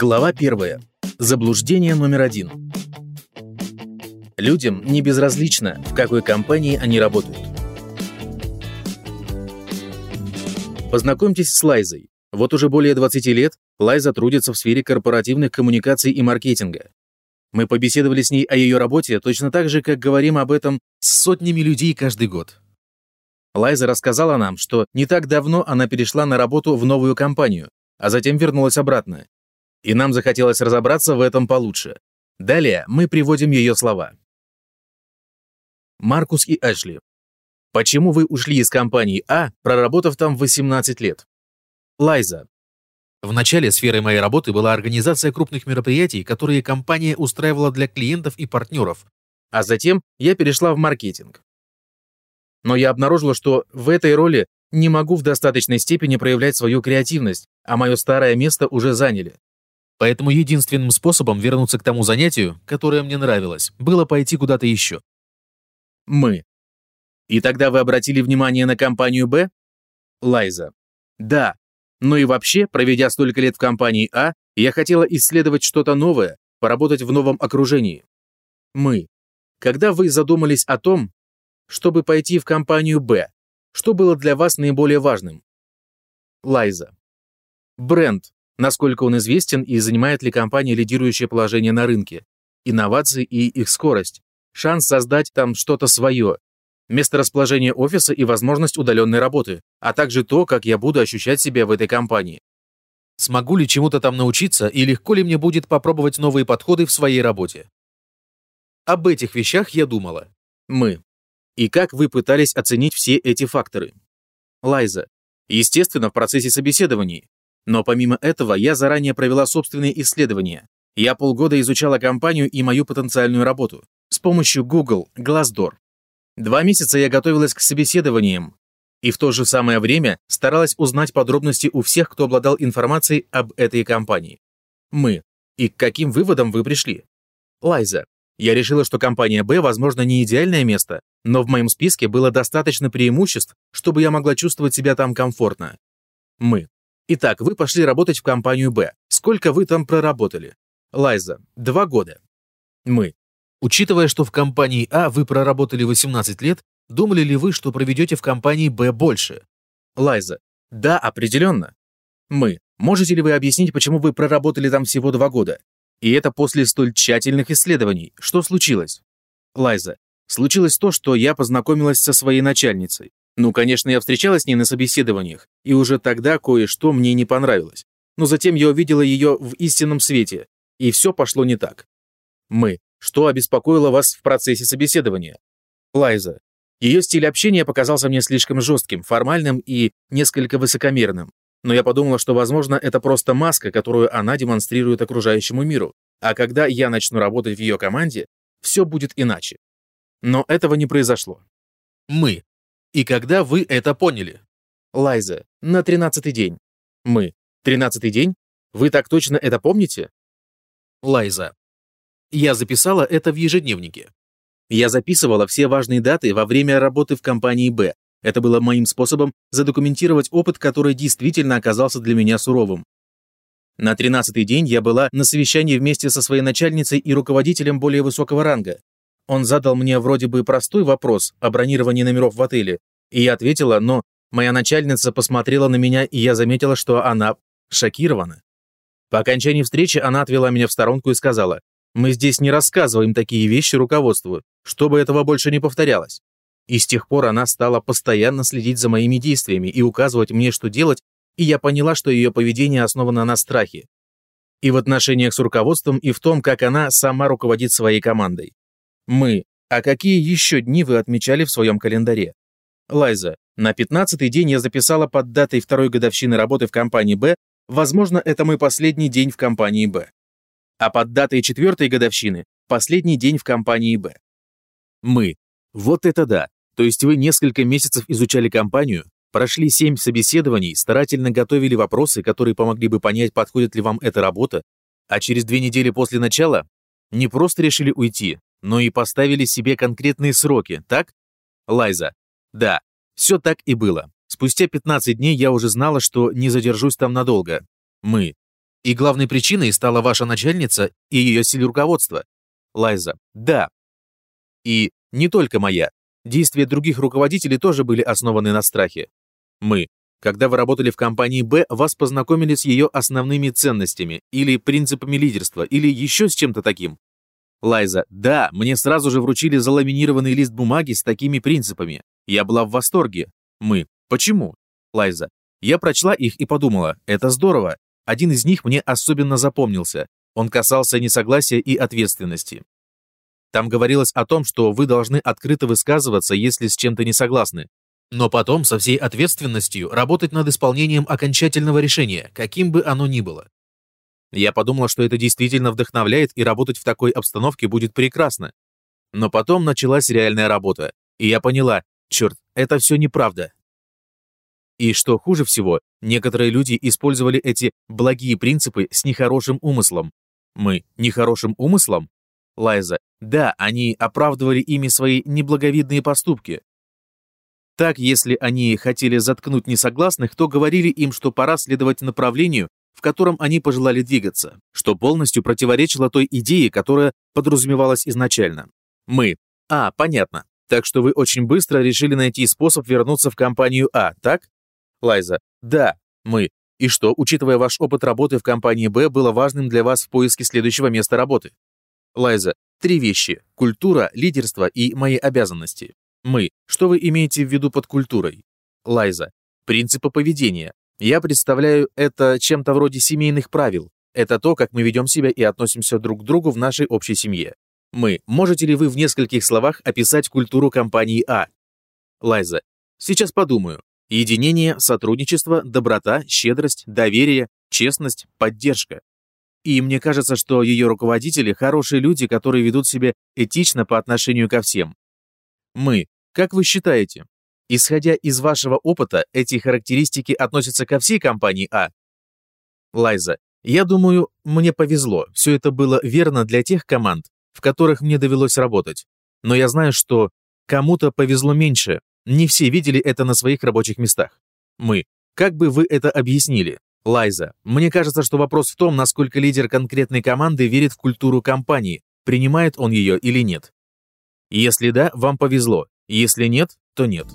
Глава 1. Заблуждение номер один. Людям не безразлично, в какой компании они работают. Познакомьтесь с Лайзой. Вот уже более 20 лет Лайза трудится в сфере корпоративных коммуникаций и маркетинга. Мы побеседовали с ней о ее работе точно так же, как говорим об этом с сотнями людей каждый год. Лайза рассказала нам, что не так давно она перешла на работу в новую компанию, а затем вернулась обратно и нам захотелось разобраться в этом получше. Далее мы приводим ее слова. Маркус и Эшли. Почему вы ушли из компании А, проработав там 18 лет? Лайза. В начале сферой моей работы была организация крупных мероприятий, которые компания устраивала для клиентов и партнеров. А затем я перешла в маркетинг. Но я обнаружила, что в этой роли не могу в достаточной степени проявлять свою креативность, а мое старое место уже заняли. Поэтому единственным способом вернуться к тому занятию, которое мне нравилось, было пойти куда-то еще. Мы. И тогда вы обратили внимание на компанию «Б»? Лайза. Да. Ну и вообще, проведя столько лет в компании «А», я хотела исследовать что-то новое, поработать в новом окружении. Мы. Когда вы задумались о том, чтобы пойти в компанию «Б», что было для вас наиболее важным? Лайза. Бренд, насколько он известен и занимает ли компания лидирующее положение на рынке, инновации и их скорость, шанс создать там что-то свое, место расположения офиса и возможность удаленной работы, а также то, как я буду ощущать себя в этой компании. Смогу ли чему-то там научиться и легко ли мне будет попробовать новые подходы в своей работе? Об этих вещах я думала. Мы. И как вы пытались оценить все эти факторы? Лайза. Естественно, в процессе собеседований. Но помимо этого, я заранее провела собственные исследования. Я полгода изучала компанию и мою потенциальную работу с помощью Google Glassdoor. Два месяца я готовилась к собеседованиям, и в то же самое время старалась узнать подробности у всех, кто обладал информацией об этой компании. Мы. И к каким выводам вы пришли? Лайза. Я решила, что компания Б, возможно, не идеальное место, но в моем списке было достаточно преимуществ, чтобы я могла чувствовать себя там комфортно. Мы. Итак, вы пошли работать в компанию Б. Сколько вы там проработали? Лайза. Два года. Мы. Учитывая, что в компании А вы проработали 18 лет, думали ли вы, что проведете в компании Б больше? Лайза. Да, определенно. Мы. Можете ли вы объяснить, почему вы проработали там всего два года? И это после столь тщательных исследований. Что случилось? Лайза. Случилось то, что я познакомилась со своей начальницей. Ну, конечно, я встречалась с ней на собеседованиях, и уже тогда кое-что мне не понравилось. Но затем я увидела ее в истинном свете, и все пошло не так. Мы. Что обеспокоило вас в процессе собеседования? Лайза. Ее стиль общения показался мне слишком жестким, формальным и несколько высокомерным. Но я подумала, что, возможно, это просто маска, которую она демонстрирует окружающему миру. А когда я начну работать в ее команде, все будет иначе. Но этого не произошло. Мы. И когда вы это поняли? Лайза, на тринадцатый день. Мы. Тринадцатый день? Вы так точно это помните? Лайза. Я записала это в ежедневнике. Я записывала все важные даты во время работы в компании «Б». Это было моим способом задокументировать опыт, который действительно оказался для меня суровым. На тринадцатый день я была на совещании вместе со своей начальницей и руководителем более высокого ранга. Он задал мне вроде бы простой вопрос о бронировании номеров в отеле, и я ответила, но моя начальница посмотрела на меня, и я заметила, что она шокирована. По окончании встречи она отвела меня в сторонку и сказала, «Мы здесь не рассказываем такие вещи руководству, чтобы этого больше не повторялось». И с тех пор она стала постоянно следить за моими действиями и указывать мне, что делать, и я поняла, что ее поведение основано на страхе. И в отношениях с руководством, и в том, как она сама руководит своей командой. Мы. А какие еще дни вы отмечали в своем календаре? Лайза. На пятнадцатый день я записала под датой второй годовщины работы в компании Б, возможно, это мой последний день в компании Б. А под датой четвертой годовщины – последний день в компании Б. Мы. Вот это да. То есть вы несколько месяцев изучали компанию, прошли семь собеседований, старательно готовили вопросы, которые помогли бы понять, подходит ли вам эта работа, а через две недели после начала не просто решили уйти, но и поставили себе конкретные сроки, так? Лайза. Да, все так и было. Спустя 15 дней я уже знала, что не задержусь там надолго. Мы. И главной причиной стала ваша начальница и ее стиль руководства. Лайза. Да. И не только моя. Действия других руководителей тоже были основаны на страхе. Мы. Когда вы работали в компании Б, вас познакомили с ее основными ценностями, или принципами лидерства, или еще с чем-то таким. Лайза. Да, мне сразу же вручили заламинированный лист бумаги с такими принципами. Я была в восторге. Мы. Почему? Лайза. Я прочла их и подумала, это здорово. Один из них мне особенно запомнился. Он касался несогласия и ответственности. Там говорилось о том, что вы должны открыто высказываться, если с чем-то не согласны. Но потом со всей ответственностью работать над исполнением окончательного решения, каким бы оно ни было. Я подумала, что это действительно вдохновляет, и работать в такой обстановке будет прекрасно. Но потом началась реальная работа, и я поняла, черт, это все неправда. И что хуже всего, некоторые люди использовали эти благие принципы с нехорошим умыслом. Мы нехорошим умыслом? Лайза, да, они оправдывали ими свои неблаговидные поступки. Так, если они хотели заткнуть несогласных, то говорили им, что пора следовать направлению, в котором они пожелали двигаться, что полностью противоречило той идее, которая подразумевалась изначально. Мы. А, понятно. Так что вы очень быстро решили найти способ вернуться в компанию А, так? Лайза. Да, мы. И что, учитывая ваш опыт работы в компании Б, было важным для вас в поиске следующего места работы? Лайза. Три вещи. Культура, лидерство и мои обязанности. Мы. Что вы имеете в виду под культурой? Лайза. Принципы поведения. Я представляю это чем-то вроде семейных правил. Это то, как мы ведем себя и относимся друг к другу в нашей общей семье. Мы. Можете ли вы в нескольких словах описать культуру компании А? Лайза. Сейчас подумаю. Единение, сотрудничество, доброта, щедрость, доверие, честность, поддержка. И мне кажется, что ее руководители – хорошие люди, которые ведут себя этично по отношению ко всем. Мы. Как вы считаете, Исходя из вашего опыта, эти характеристики относятся ко всей компании А? Лайза, я думаю, мне повезло. Все это было верно для тех команд, в которых мне довелось работать. Но я знаю, что кому-то повезло меньше. Не все видели это на своих рабочих местах. Мы. Как бы вы это объяснили? Лайза, мне кажется, что вопрос в том, насколько лидер конкретной команды верит в культуру компании, принимает он ее или нет. Если да, вам повезло. Если нет, то нет.